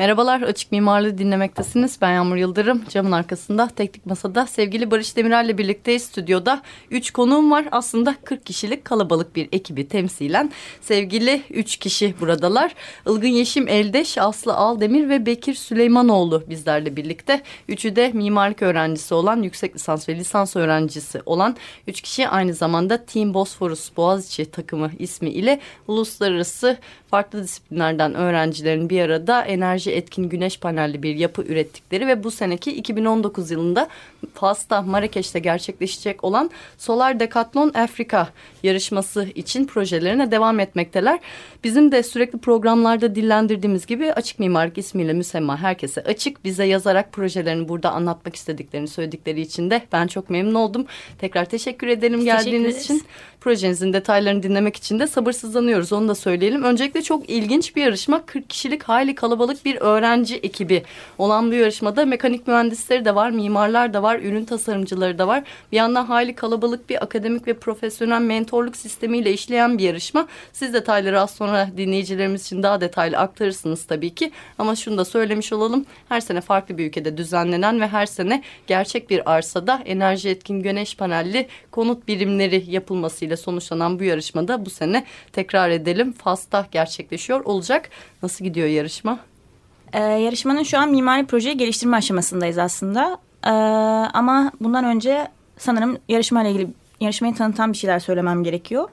Merhabalar, Açık Mimarlığı dinlemektesiniz. Ben Yağmur Yıldırım. Camın arkasında, teknik masada sevgili Barış Demirel ile birlikteyiz stüdyoda. Üç konuğum var. Aslında 40 kişilik kalabalık bir ekibi temsilen. Sevgili üç kişi buradalar. Ilgın Yeşim Eldeş, Aslı Aldemir ve Bekir Süleymanoğlu bizlerle birlikte. Üçü de mimarlık öğrencisi olan, yüksek lisans ve lisans öğrencisi olan üç kişi aynı zamanda Team Bosphorus Boğaziçi takımı ismi ile uluslararası farklı disiplinlerden öğrencilerin bir arada enerji etkin güneş panelli bir yapı ürettikleri ve bu seneki 2019 yılında Fas'ta Marrakeş'te gerçekleşecek olan Solar Decathlon Afrika yarışması için projelerine devam etmekteler. Bizim de sürekli programlarda dillendirdiğimiz gibi Açık Mimarlık ismiyle müsemma herkese açık. Bize yazarak projelerini burada anlatmak istediklerini söyledikleri için de ben çok memnun oldum. Tekrar teşekkür ederim Biz geldiğiniz teşekkür için. Projenizin detaylarını dinlemek için de sabırsızlanıyoruz onu da söyleyelim. Öncelikle çok ilginç bir yarışma. 40 kişilik hayli kalabalık bir öğrenci ekibi olan bu yarışmada mekanik mühendisleri de var, mimarlar da var, ürün tasarımcıları da var. Bir yandan hayli kalabalık bir akademik ve profesyonel mentorluk sistemiyle işleyen bir yarışma. Siz detayları az sonra dinleyicilerimiz için daha detaylı aktarırsınız tabii ki. Ama şunu da söylemiş olalım. Her sene farklı bir ülkede düzenlenen ve her sene gerçek bir arsada enerji etkin güneş panelli konut birimleri yapılmasıyla sonuçlanan bu yarışmada bu sene tekrar edelim Fas'ta gerçekleşiyor olacak. Nasıl gidiyor yarışma? Ee, yarışmanın şu an mimari projeyi geliştirme aşamasındayız aslında. Ee, ama bundan önce sanırım yarışmayla ilgili yarışmayı tanıtan bir şeyler söylemem gerekiyor.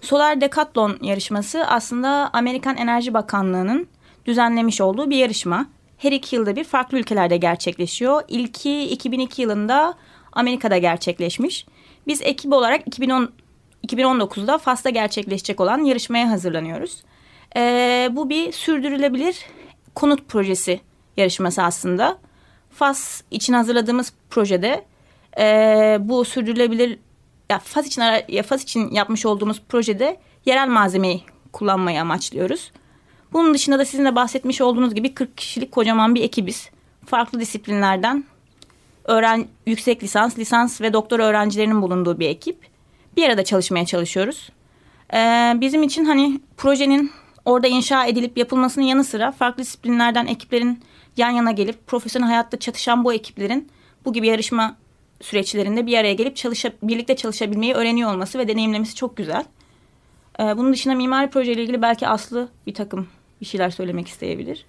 Solar Decathlon yarışması aslında Amerikan Enerji Bakanlığı'nın düzenlemiş olduğu bir yarışma. Her iki yılda bir farklı ülkelerde gerçekleşiyor. İlki 2002 yılında Amerika'da gerçekleşmiş. Biz ekip olarak 2010 2019'da Fas'ta gerçekleşecek olan yarışmaya hazırlanıyoruz. Ee, bu bir sürdürülebilir konut projesi yarışması aslında. Fas için hazırladığımız projede e, bu sürdürülebilir ya Fas için ya Fas için yapmış olduğumuz projede yerel malzemeyi kullanmayı amaçlıyoruz. Bunun dışında da sizin de bahsetmiş olduğunuz gibi 40 kişilik kocaman bir ekibiz. Farklı disiplinlerden öğren yüksek lisans, lisans ve doktor öğrencilerinin bulunduğu bir ekip. Bir arada çalışmaya çalışıyoruz. Ee, bizim için hani projenin orada inşa edilip yapılmasının yanı sıra farklı disiplinlerden ekiplerin yan yana gelip profesyonel hayatta çatışan bu ekiplerin bu gibi yarışma süreçlerinde bir araya gelip çalışa, birlikte çalışabilmeyi öğreniyor olması ve deneyimlemesi çok güzel. Ee, bunun dışında mimari projeyle ilgili belki Aslı bir takım bir şeyler söylemek isteyebilir.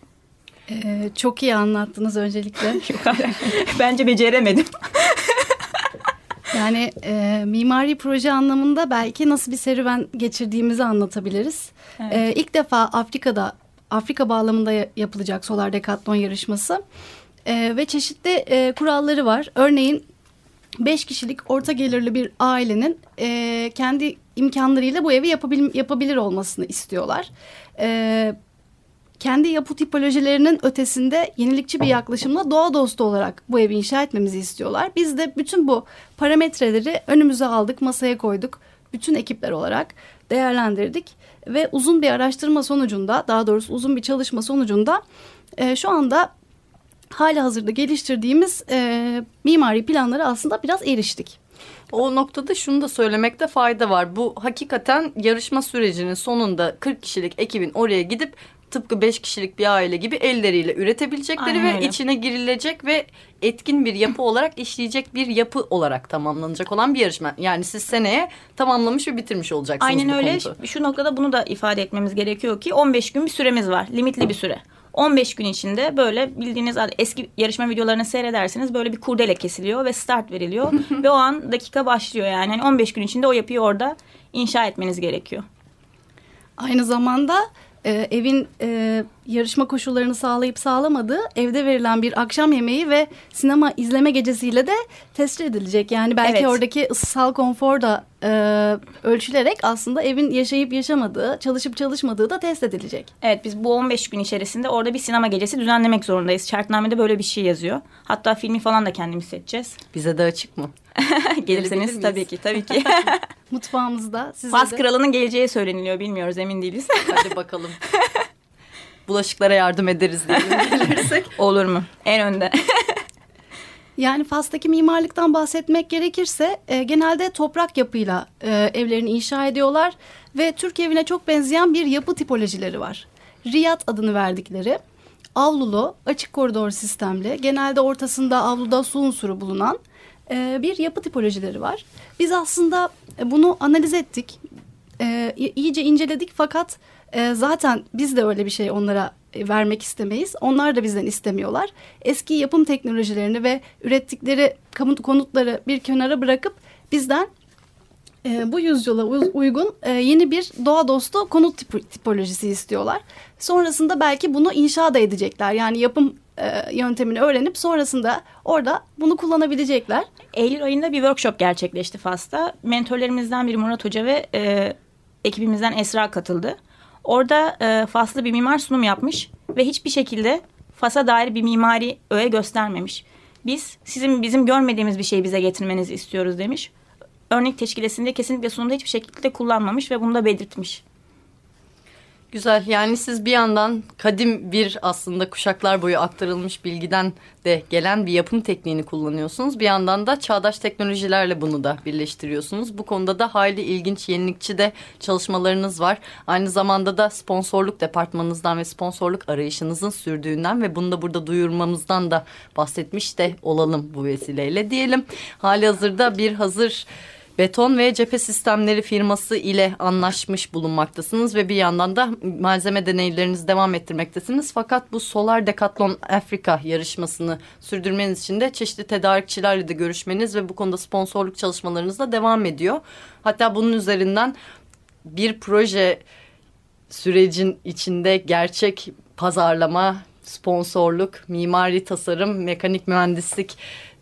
Ee, çok iyi anlattınız öncelikle. Bence beceremedim. yani e, mimari proje anlamında belki nasıl bir serüven geçirdiğimizi anlatabiliriz. Evet. E, ilk defa Afrika'da Afrika bağlamında yapılacak Solar Decathlon yarışması e, ve çeşitli e, kuralları var. Örneğin beş kişilik orta gelirli bir ailenin e, kendi imkanlarıyla bu evi yapabil, yapabilir olmasını istiyorlar. E, kendi yapı tipolojilerinin ötesinde yenilikçi bir yaklaşımla doğa dostu olarak bu evi inşa etmemizi istiyorlar. Biz de bütün bu parametreleri önümüze aldık, masaya koyduk. Bütün ekipler olarak değerlendirdik ve uzun bir araştırma sonucunda, daha doğrusu uzun bir çalışma sonucunda e, şu anda hali hazırda geliştirdiğimiz e, mimari planları aslında biraz eriştik. O noktada şunu da söylemekte fayda var. Bu hakikaten yarışma sürecinin sonunda 40 kişilik ekibin oraya gidip tıpkı beş kişilik bir aile gibi elleriyle üretebilecekleri Aynen ve öyle. içine girilecek ve etkin bir yapı olarak işleyecek bir yapı olarak tamamlanacak olan bir yarışma. Yani siz seneye tamamlamış ve bitirmiş olacaksınız Aynen bu öyle. Konutu. Şu noktada bunu da ifade etmemiz gerekiyor ki 15 gün bir süremiz var. Limitli bir süre. 15 gün içinde böyle bildiğiniz eski yarışma videolarını seyrederseniz böyle bir kurdele kesiliyor ve start veriliyor ve o an dakika başlıyor yani. yani 15 gün içinde o yapıyı orada inşa etmeniz gerekiyor. Aynı zamanda e, evin e, yarışma koşullarını sağlayıp sağlamadığı evde verilen bir akşam yemeği ve sinema izleme gecesiyle de test edilecek. Yani belki Evet. oradaki ısısal konfor da e, ölçülerek aslında evin yaşayıp yaşamadığı, çalışıp çalışmadığı da test edilecek. Evet biz bu 15 gün içerisinde orada bir sinema gecesi düzenlemek zorundayız. Şartnamede böyle bir şey yazıyor. Hatta filmi falan da kendimiz seçeceğiz. Bize de açık mı? Gelirseniz tabii ki tabii ki. Mutfağımızda size Fas de... kralının geleceği söyleniliyor bilmiyoruz emin değiliz. Hadi bakalım. Bulaşıklara yardım ederiz diyelim gelirsek. Olur mu? En önde. Yani Fas'taki mimarlıktan bahsetmek gerekirse e, genelde toprak yapıyla e, evlerini inşa ediyorlar ve Türk evine çok benzeyen bir yapı tipolojileri var. Riyad adını verdikleri avlulu, açık koridor sistemli, genelde ortasında avluda su unsuru bulunan e, bir yapı tipolojileri var. Biz aslında bunu analiz ettik, e, iyice inceledik fakat e, zaten biz de öyle bir şey onlara e, vermek istemeyiz. Onlar da bizden istemiyorlar. Eski yapım teknolojilerini ve ürettikleri konutları bir kenara bırakıp bizden e, bu yüzyıla uy- uygun e, yeni bir doğa dostu konut tipi- tipolojisi istiyorlar. Sonrasında belki bunu inşa da edecekler. Yani yapım e, yöntemini öğrenip sonrasında orada bunu kullanabilecekler. Eylül ayında bir workshop gerçekleşti Fas'ta. Mentorlarımızdan biri Murat Hoca ve e, ekibimizden Esra katıldı. Orada e, Faslı bir mimar sunum yapmış ve hiçbir şekilde Fas'a dair bir mimari öğe göstermemiş. Biz sizin bizim görmediğimiz bir şeyi bize getirmenizi istiyoruz demiş. Örnek teşkilesinde kesinlikle sunumda hiçbir şekilde kullanmamış ve bunu da belirtmiş. Güzel yani siz bir yandan kadim bir aslında kuşaklar boyu aktarılmış bilgiden de gelen bir yapım tekniğini kullanıyorsunuz. Bir yandan da çağdaş teknolojilerle bunu da birleştiriyorsunuz. Bu konuda da hayli ilginç yenilikçi de çalışmalarınız var. Aynı zamanda da sponsorluk departmanınızdan ve sponsorluk arayışınızın sürdüğünden ve bunu da burada duyurmamızdan da bahsetmiş de olalım bu vesileyle diyelim. Hali hazırda bir hazır beton ve cephe sistemleri firması ile anlaşmış bulunmaktasınız ve bir yandan da malzeme deneylerinizi devam ettirmektesiniz. Fakat bu Solar Decathlon Afrika yarışmasını sürdürmeniz için de çeşitli tedarikçilerle de görüşmeniz ve bu konuda sponsorluk çalışmalarınız da devam ediyor. Hatta bunun üzerinden bir proje sürecin içinde gerçek pazarlama, sponsorluk, mimari tasarım, mekanik mühendislik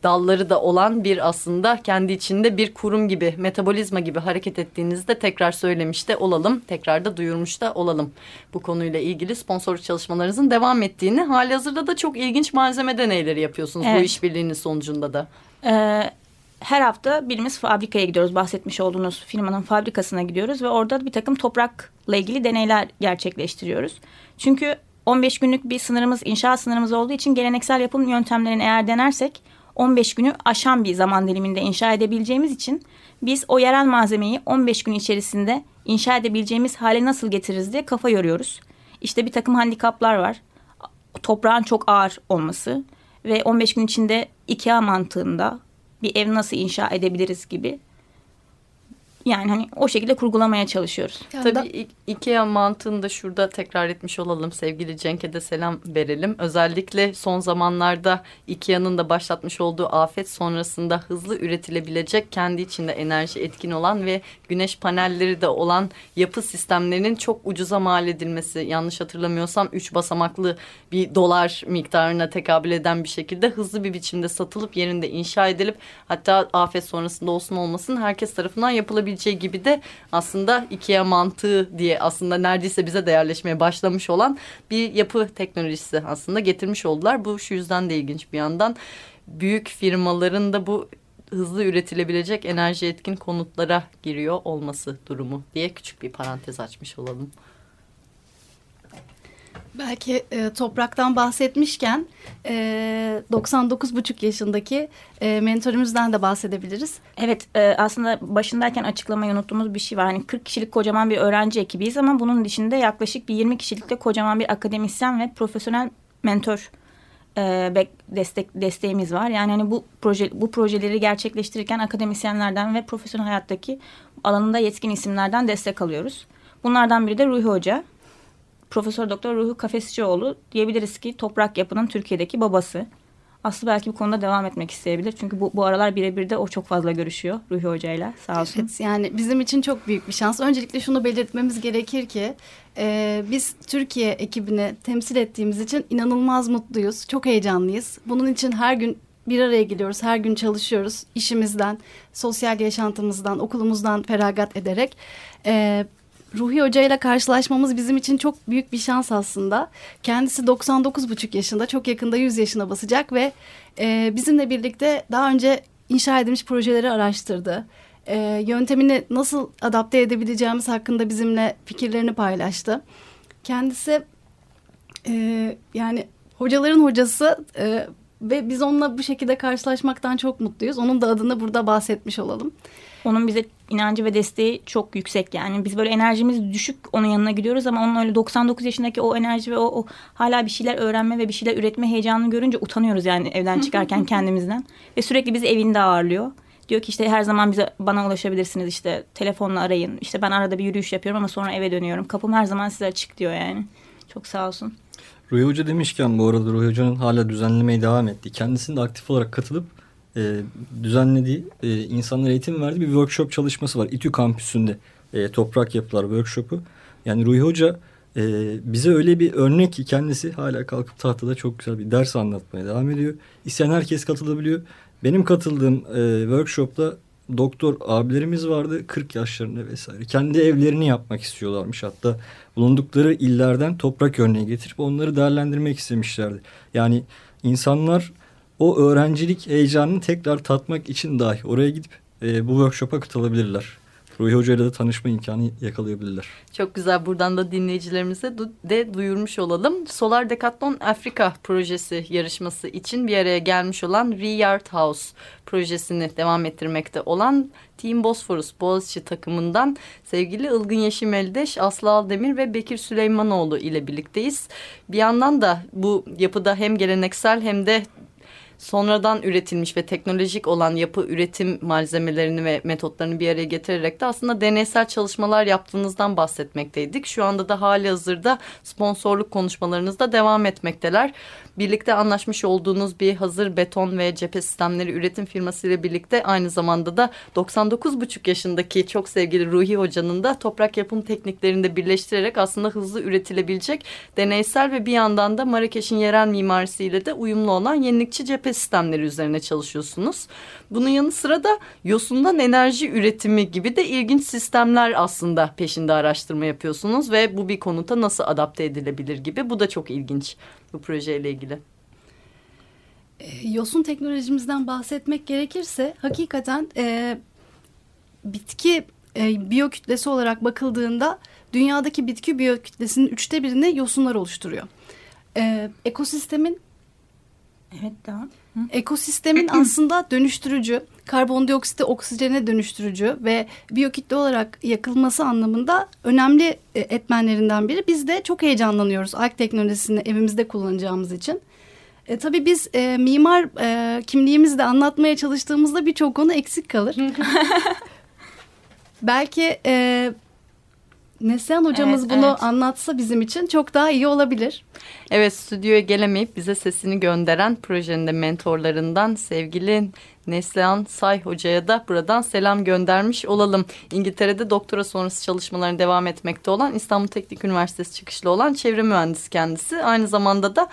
dalları da olan bir aslında kendi içinde bir kurum gibi, metabolizma gibi hareket ettiğinizde tekrar söylemiş de olalım. Tekrar da duyurmuş da olalım. Bu konuyla ilgili sponsorluk çalışmalarınızın devam ettiğini, hali hazırda da çok ilginç malzeme deneyleri yapıyorsunuz bu Evet. işbirliğinin sonucunda da. Ee, her hafta birimiz fabrikaya gidiyoruz. Bahsetmiş olduğunuz firmanın fabrikasına gidiyoruz ve orada bir takım toprakla ilgili deneyler gerçekleştiriyoruz. Çünkü 15 günlük bir sınırımız, inşaat sınırımız olduğu için geleneksel yapım yöntemlerini eğer denersek 15 günü aşan bir zaman diliminde inşa edebileceğimiz için biz o yerel malzemeyi 15 gün içerisinde inşa edebileceğimiz hale nasıl getiririz diye kafa yoruyoruz. İşte bir takım handikaplar var. Toprağın çok ağır olması ve 15 gün içinde IKEA mantığında bir ev nasıl inşa edebiliriz gibi. Yani hani o şekilde kurgulamaya çalışıyoruz. Tabii İ- IKEA mantığını da şurada tekrar etmiş olalım. Sevgili Cenk'e de selam verelim. Özellikle son zamanlarda IKEA'nın da başlatmış olduğu afet sonrasında hızlı üretilebilecek kendi içinde enerji etkin olan ve güneş panelleri de olan yapı sistemlerinin çok ucuza mal edilmesi. Yanlış hatırlamıyorsam 3 basamaklı bir dolar miktarına tekabül eden bir şekilde hızlı bir biçimde satılıp yerinde inşa edilip hatta afet sonrasında olsun olmasın herkes tarafından yapılabileceği gibi de aslında IKEA mantığı diye aslında neredeyse bize de yerleşmeye başlamış olan bir yapı teknolojisi aslında getirmiş oldular. Bu şu yüzden de ilginç bir yandan. Büyük firmaların da bu hızlı üretilebilecek enerji etkin konutlara giriyor olması durumu diye küçük bir parantez açmış olalım. Belki e, topraktan bahsetmişken e, 99,5 yaşındaki e, mentörümüzden de bahsedebiliriz. Evet e, aslında başındayken açıklamayı unuttuğumuz bir şey var. Hani 40 kişilik kocaman bir öğrenci ekibiyiz ama bunun dışında yaklaşık bir 20 kişilikte kocaman bir akademisyen ve profesyonel mentor e, destek desteğimiz var. Yani hani bu proje bu projeleri gerçekleştirirken akademisyenlerden ve profesyonel hayattaki alanında yetkin isimlerden destek alıyoruz. Bunlardan biri de Ruhi Hoca. Profesör Doktor Ruhi Kafesçioğlu diyebiliriz ki toprak yapının Türkiye'deki babası. Aslı belki bu konuda devam etmek isteyebilir. Çünkü bu, bu aralar birebir de o çok fazla görüşüyor Ruhi Hoca ile sağ olsun. Evet, yani bizim için çok büyük bir şans. Öncelikle şunu belirtmemiz gerekir ki e, biz Türkiye ekibini temsil ettiğimiz için inanılmaz mutluyuz. Çok heyecanlıyız. Bunun için her gün bir araya geliyoruz. Her gün çalışıyoruz. İşimizden, sosyal yaşantımızdan, okulumuzdan feragat ederek. E, Ruhi Hoca ile karşılaşmamız bizim için çok büyük bir şans aslında. Kendisi 99,5 yaşında, çok yakında 100 yaşına basacak ve e, bizimle birlikte daha önce inşa edilmiş projeleri araştırdı. E, yöntemini nasıl adapte edebileceğimiz hakkında bizimle fikirlerini paylaştı. Kendisi e, yani hocaların hocası e, ve biz onunla bu şekilde karşılaşmaktan çok mutluyuz. Onun da adını burada bahsetmiş olalım. Onun bize inancı ve desteği çok yüksek yani. Biz böyle enerjimiz düşük onun yanına gidiyoruz ama onun öyle 99 yaşındaki o enerji ve o, o hala bir şeyler öğrenme ve bir şeyler üretme heyecanını görünce utanıyoruz yani evden çıkarken kendimizden. Ve sürekli bizi evinde ağırlıyor. Diyor ki işte her zaman bize bana ulaşabilirsiniz işte telefonla arayın. İşte ben arada bir yürüyüş yapıyorum ama sonra eve dönüyorum. Kapım her zaman size açık diyor yani. Çok sağ olsun. Ruhi Hoca demişken bu arada Ruhi Hoca'nın hala düzenlemeye devam ettiği, kendisinin de aktif olarak katılıp e, düzenlediği, e, insanlara eğitim verdiği bir workshop çalışması var. İTÜ kampüsünde e, toprak yapılar workshopu. Yani Ruhi Hoca e, bize öyle bir örnek ki kendisi hala kalkıp tahtada çok güzel bir ders anlatmaya devam ediyor. İsteyen herkes katılabiliyor. Benim katıldığım e, workshopta doktor abilerimiz vardı 40 yaşlarında vesaire. Kendi evlerini yapmak istiyorlarmış hatta bulundukları illerden toprak örneği getirip onları değerlendirmek istemişlerdi. Yani insanlar o öğrencilik heyecanını tekrar tatmak için dahi oraya gidip e, bu workshop'a katılabilirler. Ruhi Hoca ile de tanışma imkanı yakalayabilirler. Çok güzel buradan da dinleyicilerimize de duyurmuş olalım. Solar Decathlon Afrika projesi yarışması için bir araya gelmiş olan Riyard House projesini devam ettirmekte olan Team Bosphorus Boğaziçi takımından sevgili Ilgın Yeşim Eldeş, Aslı Aldemir ve Bekir Süleymanoğlu ile birlikteyiz. Bir yandan da bu yapıda hem geleneksel hem de sonradan üretilmiş ve teknolojik olan yapı üretim malzemelerini ve metotlarını bir araya getirerek de aslında deneysel çalışmalar yaptığınızdan bahsetmekteydik. Şu anda da hali hazırda sponsorluk konuşmalarınızda devam etmekteler. Birlikte anlaşmış olduğunuz bir hazır beton ve cephe sistemleri üretim firması ile birlikte aynı zamanda da 99,5 yaşındaki çok sevgili Ruhi Hoca'nın da toprak yapım tekniklerini de birleştirerek aslında hızlı üretilebilecek deneysel ve bir yandan da Marrakeş'in yerel mimarisiyle de uyumlu olan yenilikçi cephe sistemleri üzerine çalışıyorsunuz. Bunun yanı sıra da yosundan enerji üretimi gibi de ilginç sistemler aslında peşinde araştırma yapıyorsunuz ve bu bir konuta nasıl adapte edilebilir gibi. Bu da çok ilginç bu projeyle ilgili. E, yosun teknolojimizden bahsetmek gerekirse hakikaten e, bitki e, biyokütlesi olarak bakıldığında dünyadaki bitki biyokütlesinin üçte birini yosunlar oluşturuyor. E, ekosistemin Evet devam. Ekosistemin aslında dönüştürücü, karbondioksiti oksijene dönüştürücü ve biyokütle olarak yakılması anlamında önemli e, etmenlerinden biri. Biz de çok heyecanlanıyoruz alg teknolojisini evimizde kullanacağımız için. E, tabii biz e, mimar e, kimliğimizi de anlatmaya çalıştığımızda birçok konu eksik kalır. Belki e, Neslihan hocamız evet, bunu evet. anlatsa bizim için çok daha iyi olabilir. Evet stüdyoya gelemeyip bize sesini gönderen projenin de mentorlarından sevgili Neslihan Say Hoca'ya da buradan selam göndermiş olalım. İngiltere'de doktora sonrası çalışmalarına devam etmekte olan İstanbul Teknik Üniversitesi çıkışlı olan çevre mühendisi kendisi. Aynı zamanda da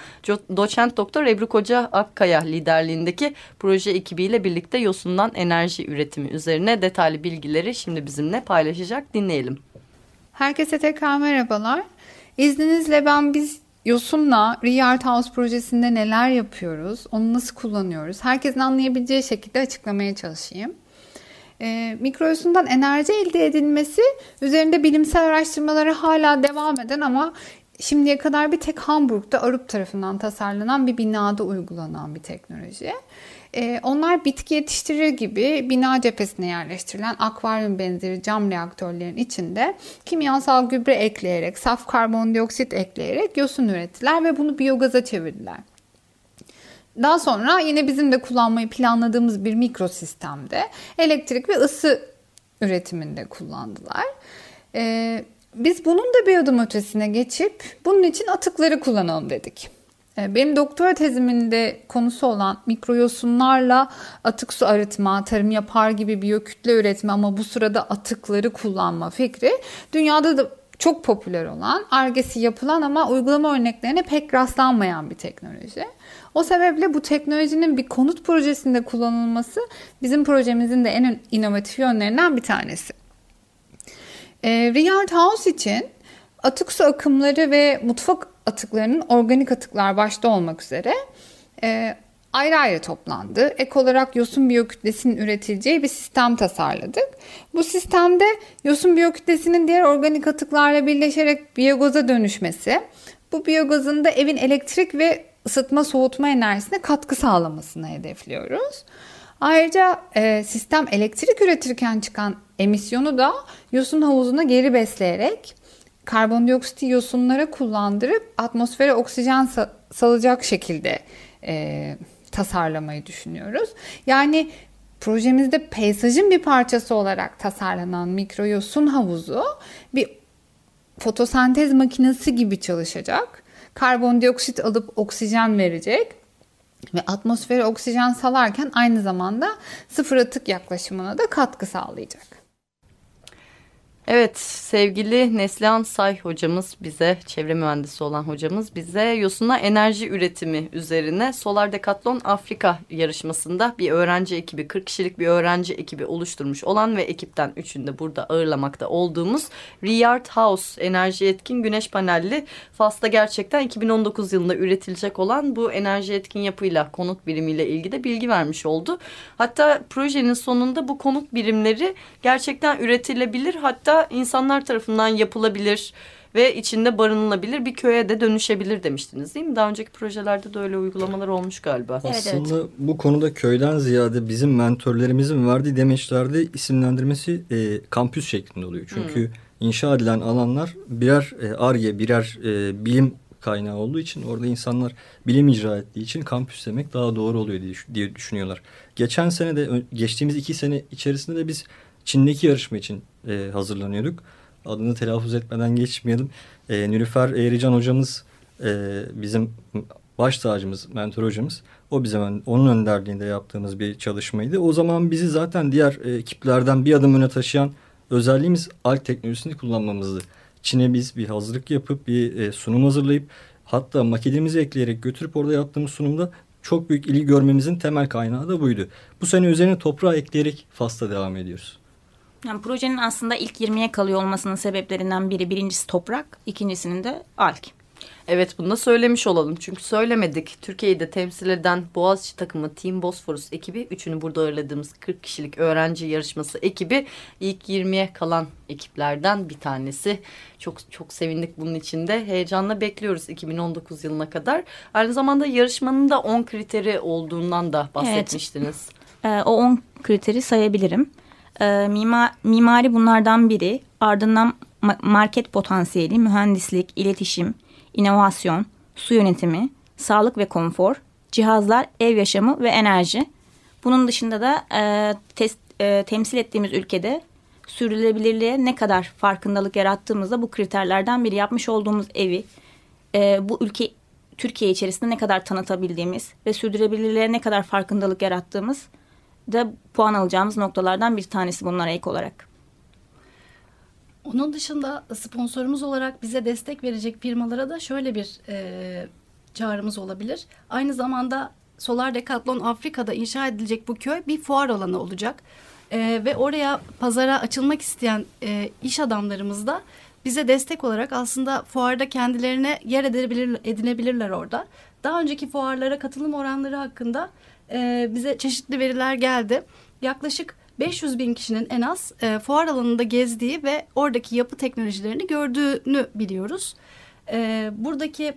doçent doktor Ebru Koca Akkaya liderliğindeki proje ekibiyle birlikte yosundan enerji üretimi üzerine detaylı bilgileri şimdi bizimle paylaşacak. Dinleyelim. Herkese tekrar merhabalar. İzninizle ben biz Yosun'la Riyart House projesinde neler yapıyoruz, onu nasıl kullanıyoruz, herkesin anlayabileceği şekilde açıklamaya çalışayım. E, mikroyosundan enerji elde edilmesi üzerinde bilimsel araştırmaları hala devam eden ama şimdiye kadar bir tek Hamburg'da Arup tarafından tasarlanan bir binada uygulanan bir teknoloji. Ee, onlar bitki yetiştirir gibi bina cephesine yerleştirilen akvaryum benzeri cam reaktörlerin içinde kimyasal gübre ekleyerek, saf karbondioksit ekleyerek yosun ürettiler ve bunu biyogaza çevirdiler. Daha sonra yine bizim de kullanmayı planladığımız bir mikrosistemde elektrik ve ısı üretiminde kullandılar. Ee, biz bunun da bir adım ötesine geçip bunun için atıkları kullanalım dedik. E, benim doktora tezimin de konusu olan mikroyosunlarla atık su arıtma, tarım yapar gibi biyokütle üretme ama bu sırada atıkları kullanma fikri dünyada da çok popüler olan, argesi yapılan ama uygulama örneklerine pek rastlanmayan bir teknoloji. O sebeple bu teknolojinin bir konut projesinde kullanılması bizim projemizin de en inovatif yönlerinden bir tanesi. E, Riyard House için atık su akımları ve mutfak atıklarının organik atıklar başta olmak üzere e, ayrı ayrı toplandı. Ek olarak yosun biyokütlesinin üretileceği bir sistem tasarladık. Bu sistemde yosun biyokütlesinin diğer organik atıklarla birleşerek biyogaza dönüşmesi, bu biyogazın da evin elektrik ve ısıtma soğutma enerjisine katkı sağlamasını hedefliyoruz. Ayrıca e, sistem elektrik üretirken çıkan emisyonu da yosun havuzuna geri besleyerek karbondioksit yosunlara kullandırıp atmosfere oksijen salacak şekilde e, tasarlamayı düşünüyoruz. Yani projemizde peyzajın bir parçası olarak tasarlanan mikroyosun havuzu bir fotosentez makinesi gibi çalışacak. Karbondioksit alıp oksijen verecek ve atmosfere oksijen salarken aynı zamanda sıfır atık yaklaşımına da katkı sağlayacak. Evet sevgili Neslihan Say hocamız bize çevre mühendisi olan hocamız bize Yosun'a enerji üretimi üzerine Solar Decathlon Afrika yarışmasında bir öğrenci ekibi 40 kişilik bir öğrenci ekibi oluşturmuş olan ve ekipten üçünde burada ağırlamakta olduğumuz Riyard House enerji etkin güneş panelli Fas'ta gerçekten 2019 yılında üretilecek olan bu enerji etkin yapıyla konut birimiyle ilgili de bilgi vermiş oldu. Hatta projenin sonunda bu konut birimleri gerçekten üretilebilir hatta da insanlar tarafından yapılabilir ve içinde barınılabilir bir köye de dönüşebilir demiştiniz değil mi? Daha önceki projelerde de öyle uygulamalar olmuş galiba. Aslında evet. bu konuda köyden ziyade bizim mentorlarımızın verdiği demeçlerde isimlendirmesi e, kampüs şeklinde oluyor. Çünkü hmm. inşa edilen alanlar birer e, ARGE, birer e, bilim kaynağı olduğu için orada insanlar bilim icra ettiği için kampüs demek daha doğru oluyor diye düşünüyorlar. Geçen sene de geçtiğimiz iki sene içerisinde de biz Çin'deki yarışma için e, hazırlanıyorduk. Adını telaffuz etmeden geçmeyelim. E, Nülüfer Eğrican hocamız e, bizim baş tacımız, mentor hocamız. O bize onun önderliğinde yaptığımız bir çalışmaydı. O zaman bizi zaten diğer e, ekiplerden bir adım öne taşıyan özelliğimiz alg teknolojisini kullanmamızdı. Çin'e biz bir hazırlık yapıp bir e, sunum hazırlayıp hatta maketimizi ekleyerek götürüp orada yaptığımız sunumda çok büyük ilgi görmemizin temel kaynağı da buydu. Bu sene üzerine toprağı ekleyerek FAS'ta devam ediyoruz. Yani projenin aslında ilk 20'ye kalıyor olmasının sebeplerinden biri birincisi toprak, ikincisinin de alg. Evet bunu da söylemiş olalım. Çünkü söylemedik. Türkiye'yi de temsil eden Boğaziçi takımı Team Bosphorus ekibi. Üçünü burada ağırladığımız 40 kişilik öğrenci yarışması ekibi. ilk 20'ye kalan ekiplerden bir tanesi. Çok çok sevindik bunun içinde. Heyecanla bekliyoruz 2019 yılına kadar. Aynı zamanda yarışmanın da 10 kriteri olduğundan da bahsetmiştiniz. Evet. Ee, o 10 kriteri sayabilirim. E, mimar, mimari bunlardan biri. Ardından market potansiyeli, mühendislik, iletişim, inovasyon, su yönetimi, sağlık ve konfor, cihazlar, ev yaşamı ve enerji. Bunun dışında da e, test, e, temsil ettiğimiz ülkede sürdürülebilirliğe ne kadar farkındalık yarattığımızda bu kriterlerden biri yapmış olduğumuz evi e, bu ülke Türkiye içerisinde ne kadar tanıtabildiğimiz ve sürdürülebilirliğe ne kadar farkındalık yarattığımız da puan alacağımız noktalardan bir tanesi bunlara ek olarak. Onun dışında sponsorumuz olarak bize destek verecek firmalara da şöyle bir e, çağrımız olabilir. Aynı zamanda Solar Decathlon Afrika'da inşa edilecek bu köy bir fuar alanı olacak. E, ve oraya pazara açılmak isteyen e, iş adamlarımız da bize destek olarak aslında fuarda kendilerine yer edebilir, edinebilirler orada. Daha önceki fuarlara katılım oranları hakkında e, bize çeşitli veriler geldi. Yaklaşık 500 bin kişinin en az e, fuar alanında gezdiği ve oradaki yapı teknolojilerini gördüğünü biliyoruz. E, buradaki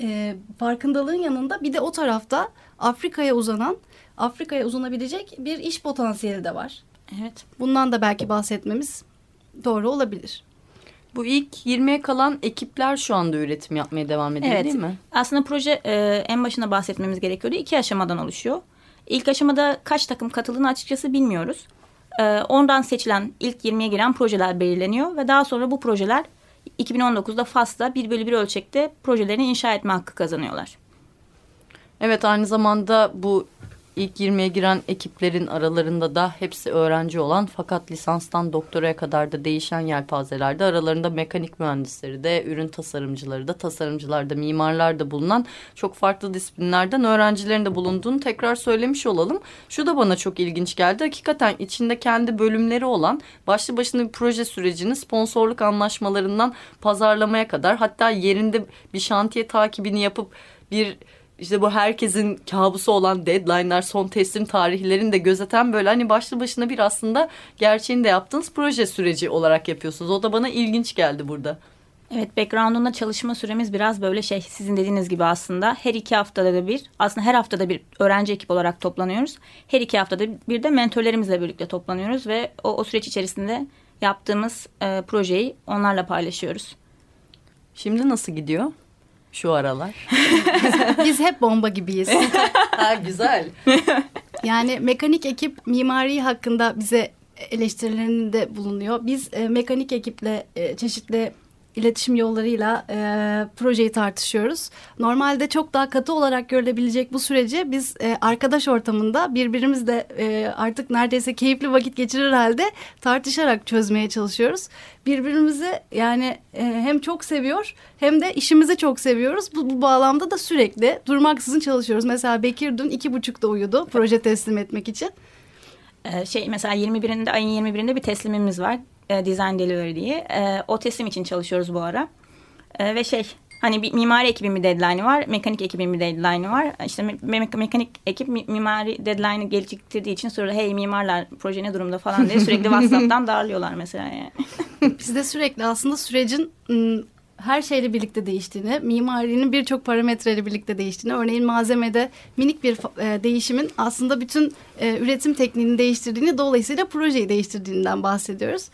e, farkındalığın yanında bir de o tarafta Afrika'ya uzanan, Afrika'ya uzanabilecek bir iş potansiyeli de var. Evet. Bundan da belki bahsetmemiz doğru olabilir. Bu ilk 20'ye kalan ekipler şu anda üretim yapmaya devam ediyor evet. değil mi? Aslında proje e, en başına bahsetmemiz gerekiyordu. İki aşamadan oluşuyor. İlk aşamada kaç takım katıldığını açıkçası bilmiyoruz. E, ondan seçilen ilk 20'ye giren projeler belirleniyor ve daha sonra bu projeler 2019'da Fas'ta 1 bölü 1 ölçekte projelerini inşa etme hakkı kazanıyorlar. Evet aynı zamanda bu ilk 20'ye giren ekiplerin aralarında da hepsi öğrenci olan fakat lisanstan doktoraya kadar da değişen yelpazelerde aralarında mekanik mühendisleri de, ürün tasarımcıları da, tasarımcılar da, mimarlar da bulunan çok farklı disiplinlerden öğrencilerin de bulunduğunu tekrar söylemiş olalım. Şu da bana çok ilginç geldi. Hakikaten içinde kendi bölümleri olan başlı başına bir proje sürecini sponsorluk anlaşmalarından pazarlamaya kadar hatta yerinde bir şantiye takibini yapıp bir işte bu herkesin kabusu olan deadline'lar, son teslim tarihlerini de gözeten böyle hani başlı başına bir aslında gerçeğini de yaptığınız proje süreci olarak yapıyorsunuz. O da bana ilginç geldi burada. Evet background'unda çalışma süremiz biraz böyle şey sizin dediğiniz gibi aslında her iki haftada da bir aslında her haftada bir öğrenci ekip olarak toplanıyoruz. Her iki haftada bir de mentorlarımızla birlikte toplanıyoruz ve o, o süreç içerisinde yaptığımız e, projeyi onlarla paylaşıyoruz. Şimdi nasıl gidiyor? Şu aralar? biz, biz hep bomba gibiyiz. ha, güzel. Yani mekanik ekip mimari hakkında bize eleştirilerinde bulunuyor. Biz e, mekanik ekiple e, çeşitli iletişim yollarıyla e, projeyi tartışıyoruz. Normalde çok daha katı olarak görülebilecek bu süreci biz e, arkadaş ortamında birbirimizle e, artık neredeyse keyifli vakit geçirir halde tartışarak çözmeye çalışıyoruz. Birbirimizi yani e, hem çok seviyor hem de işimizi çok seviyoruz. Bu, bu bağlamda da sürekli durmaksızın çalışıyoruz. Mesela Bekir dün iki buçukta uyudu proje teslim etmek için. Şey mesela 21'inde ayın 21'inde bir teslimimiz var e, Design Delivery diye. E, o teslim için çalışıyoruz bu ara. E, ve şey hani bir mimari ekibin bir deadline'ı var. Mekanik ekibin bir deadline'ı var. İşte me me mekanik ekip mimari deadline'ı geliştirdiği için sonra hey mimarlar proje ne durumda falan diye sürekli WhatsApp'tan darlıyorlar mesela yani. Biz de sürekli aslında sürecin her şeyle birlikte değiştiğini, mimarinin birçok parametreyle birlikte değiştiğini, örneğin malzemede minik bir e, değişimin aslında bütün e, üretim tekniğini değiştirdiğini, dolayısıyla projeyi değiştirdiğinden bahsediyoruz.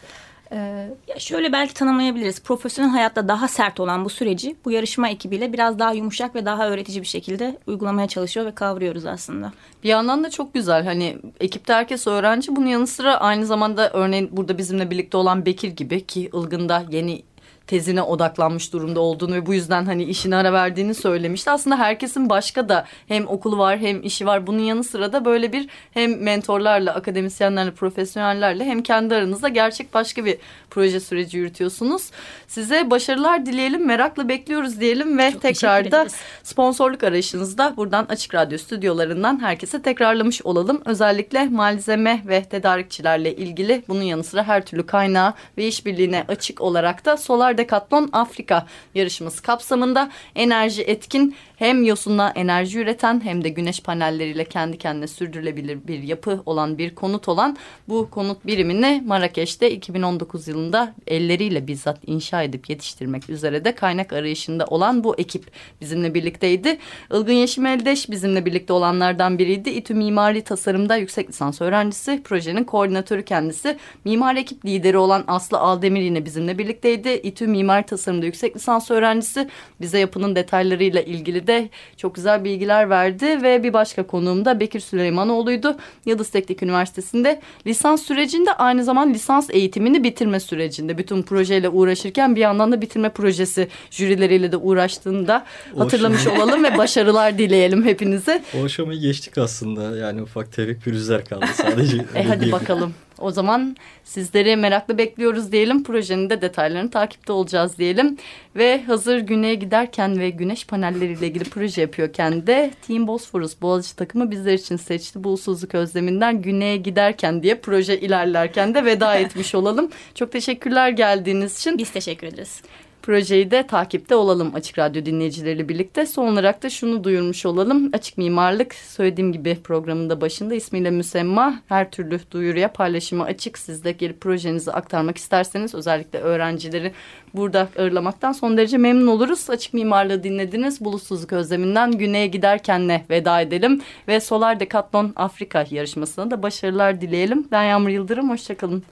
Ee, ya şöyle belki tanımlayabiliriz. Profesyonel hayatta daha sert olan bu süreci bu yarışma ekibiyle biraz daha yumuşak ve daha öğretici bir şekilde uygulamaya çalışıyor ve kavruyoruz aslında. Bir yandan da çok güzel. Hani ekipte herkes öğrenci. Bunun yanı sıra aynı zamanda örneğin burada bizimle birlikte olan Bekir gibi ki Ilgın'da yeni tezine odaklanmış durumda olduğunu ve bu yüzden hani işini ara verdiğini söylemişti. Aslında herkesin başka da hem okulu var hem işi var. Bunun yanı sıra da böyle bir hem mentorlarla, akademisyenlerle, profesyonellerle hem kendi aranızda gerçek başka bir proje süreci yürütüyorsunuz. Size başarılar dileyelim, merakla bekliyoruz diyelim ve Çok tekrar da sponsorluk arayışınızda buradan Açık Radyo stüdyolarından herkese tekrarlamış olalım. Özellikle malzeme ve tedarikçilerle ilgili bunun yanı sıra her türlü kaynağı ve işbirliğine açık olarak da Solar Decathlon Afrika yarışması kapsamında enerji etkin hem yosunla enerji üreten hem de güneş panelleriyle kendi kendine sürdürülebilir bir yapı olan bir konut olan bu konut birimini Marrakeş'te 2019 yılında elleriyle bizzat inşa edip yetiştirmek üzere de kaynak arayışında olan bu ekip bizimle birlikteydi. Ilgın Yeşim Eldeş bizimle birlikte olanlardan biriydi. İTÜ Mimari Tasarım'da yüksek lisans öğrencisi, projenin koordinatörü kendisi. Mimar ekip lideri olan Aslı Aldemir yine bizimle birlikteydi. İTÜ Mimari Tasarım'da yüksek lisans öğrencisi. Bize yapının detaylarıyla ilgili de çok güzel bilgiler verdi ve bir başka konuğum da Bekir Süleymanoğlu'ydu. Yıldız Teknik Üniversitesi'nde lisans sürecinde aynı zaman lisans eğitimini bitirme sürecinde bütün projeyle uğraşırken bir yandan da bitirme projesi jürileriyle de uğraştığında hatırlamış aşama... olalım ve başarılar dileyelim hepinize. O aşamayı geçtik aslında yani ufak tefek pürüzler kaldı sadece. e hadi bakalım. O zaman sizleri meraklı bekliyoruz diyelim. Projenin de detaylarını takipte olacağız diyelim. Ve hazır güneye giderken ve güneş panelleriyle ilgili proje yapıyorken de Team Bosphorus Boğaziçi takımı bizler için seçti. Bulsuzluk özleminden güneye giderken diye proje ilerlerken de veda etmiş olalım. Çok teşekkürler geldiğiniz için. Biz teşekkür ederiz. Projeyi de takipte olalım Açık Radyo dinleyicileriyle birlikte. Son olarak da şunu duyurmuş olalım. Açık Mimarlık söylediğim gibi programında başında ismiyle müsemma her türlü duyuruya paylaşıma açık. Siz de gelip projenizi aktarmak isterseniz özellikle öğrencileri burada ağırlamaktan son derece memnun oluruz. Açık Mimarlığı dinlediniz. Bulutsuzluk özleminden güneye giderkenle veda edelim. Ve Solar Decathlon Afrika yarışmasına da başarılar dileyelim. Ben Yağmur Yıldırım. Hoşçakalın.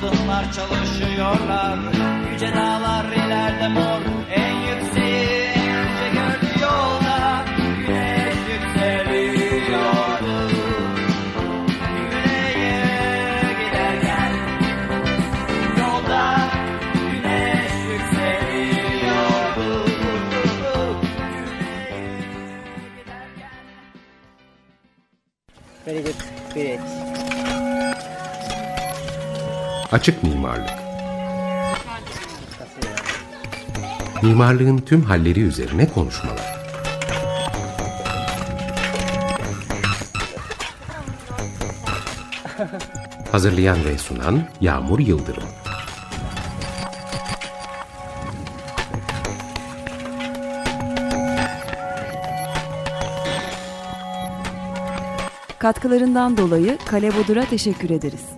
Kadınlar çalışıyorlar. Yüce dağlar ileride mor en yükseği en yüce gördü yolda. Güneş yükseliyordu. Güneye giderken Yolda güneş yükseliyordu. Very good. Great. Açık mimarlık. Mimarlığın tüm halleri üzerine konuşmalar. Hazırlayan ve sunan Yağmur Yıldırım. Katkılarından dolayı Kale Bodur'a teşekkür ederiz.